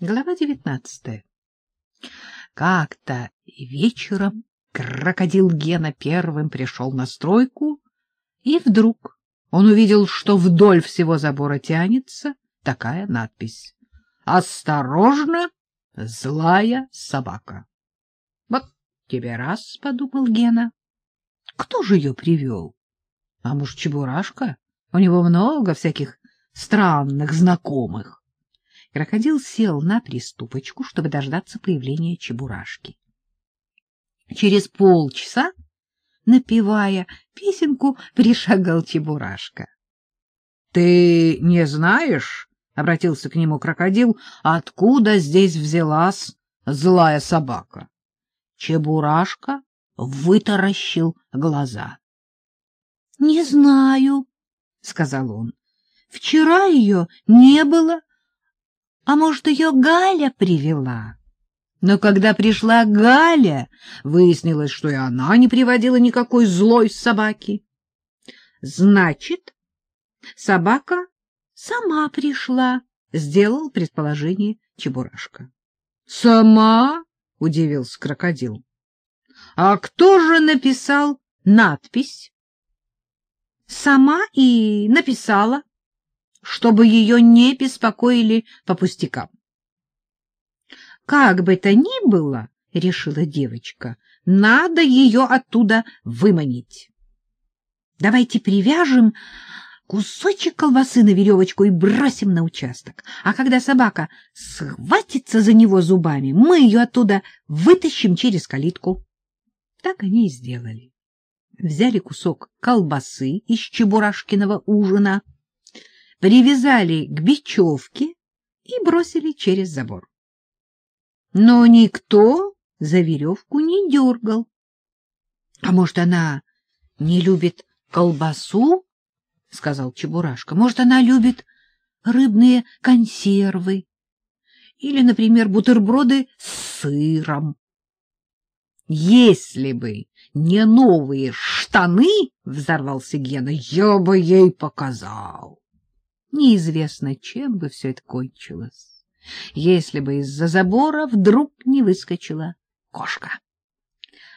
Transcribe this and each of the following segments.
Глава девятнадцатая. Как-то вечером крокодил Гена первым пришел на стройку, и вдруг он увидел, что вдоль всего забора тянется такая надпись «Осторожно, злая собака». «Вот тебе раз», — подумал Гена. «Кто же ее привел? А может, Чебурашка? У него много всяких странных знакомых». Крокодил сел на приступочку, чтобы дождаться появления Чебурашки. Через полчаса, напевая песенку, пришагал Чебурашка. — Ты не знаешь, — обратился к нему крокодил, — откуда здесь взялась злая собака? Чебурашка вытаращил глаза. — Не знаю, — сказал он. — Вчера ее не было, а может, ее Галя привела? Но когда пришла Галя, выяснилось, что и она не приводила никакой злой собаки. Значит, собака сама пришла, сделал предположение Чебурашка. Сама? удивился крокодил. А кто же написал надпись? Сама и написала чтобы ее не беспокоили по пустякам. — Как бы то ни было, — решила девочка, — надо ее оттуда выманить. Давайте привяжем кусочек колбасы на веревочку и бросим на участок. А когда собака схватится за него зубами, мы ее оттуда вытащим через калитку. Так они и сделали. Взяли кусок колбасы из чебурашкиного ужина — привязали к бечевке и бросили через забор. Но никто за веревку не дергал. — А может, она не любит колбасу? — сказал Чебурашка. — Может, она любит рыбные консервы или, например, бутерброды с сыром. Если бы не новые штаны, — взорвался Гена, — я бы ей показал. Неизвестно, чем бы все это кончилось, если бы из-за забора вдруг не выскочила кошка.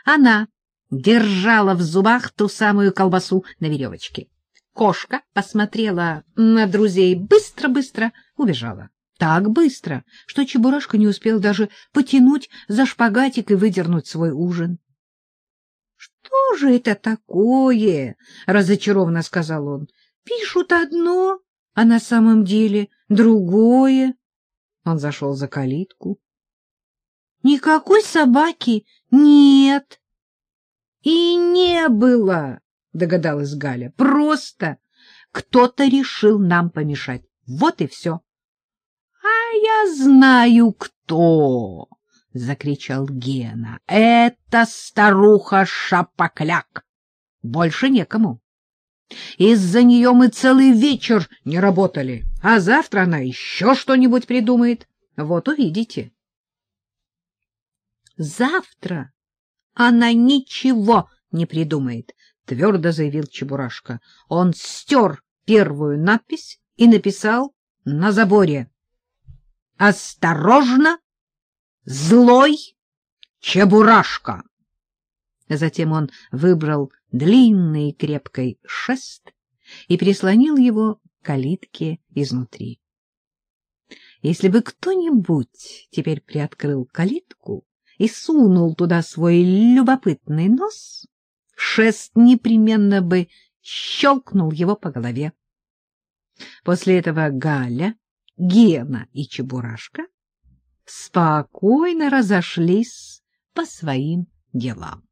Она держала в зубах ту самую колбасу на веревочке. Кошка посмотрела на друзей быстро-быстро, убежала. Так быстро, что Чебурашка не успел даже потянуть за шпагатик и выдернуть свой ужин. — Что же это такое? — разочарованно сказал он. — Пишут одно, а на самом деле другое. Он зашел за калитку. Никакой собаки нет. И не было, догадалась Галя. Просто кто-то решил нам помешать. Вот и все. — А я знаю, кто! — закричал Гена. — Это старуха Шапокляк. Больше некому. Из-за нее мы целый вечер не работали, а завтра она еще что-нибудь придумает. Вот увидите. Завтра она ничего не придумает, твердо заявил Чебурашка. Он стер первую надпись и написал на заборе. Осторожно, злой Чебурашка. Затем он выбрал длинный и крепкий шест и прислонил его к калитке изнутри. Если бы кто-нибудь теперь приоткрыл калитку и сунул туда свой любопытный нос, шест непременно бы щелкнул его по голове. После этого Галя, Гена и Чебурашка спокойно разошлись по своим делам.